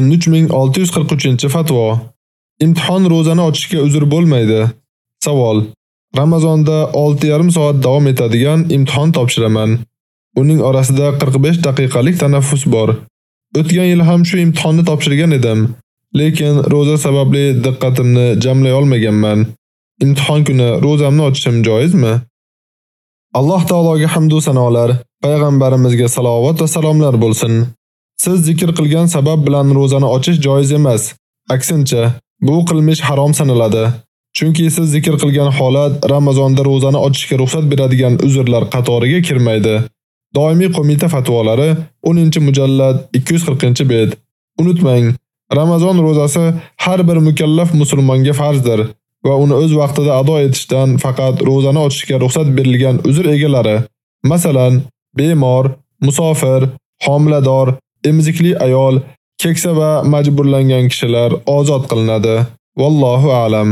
13643-fatvo. Imtihon ro'zani ochishga uzr bo'lmaydi. Savol: Ramazonda 6,5 soat davom etadigan imtihon topshiraman. Uning orasida 45 daqiqalik tanaffus bor. O'tgan yil ham shu imtihonni topshirgan edim, lekin ro'za sababli diqqatimni jamlay olmaganman. Imtihon kuni ro'zamni ochishim joizmi? Alloh taologa hamd va sanolar, payg'ambarimizga salovat va salomlar bo'lsin. Siz zikr qilgan sabab bilan ro'zani ochish joiz emas. Aksincha, bu qilmish harom sanaladi. Chunki siz zikr qilgan holat Ramazonda ro'zani ochishga ruxsat beradigan uzrlar qatoriga kirmaydi. Doimiy qo'mita fatvolari 10-mujallad 240-bet. Unutmang, Ramazon ro'zasi har bir mukallaf musulmonga farzdir va uni o'z vaqtida ado etishdan faqat ro'zani ochishga ruxsat berilgan uzr egalari, masalan, bemor, musofir, homilador, emizikli ayol, keksa va majburlangan kishilar ozod qilinadi. Vallohu a'lam.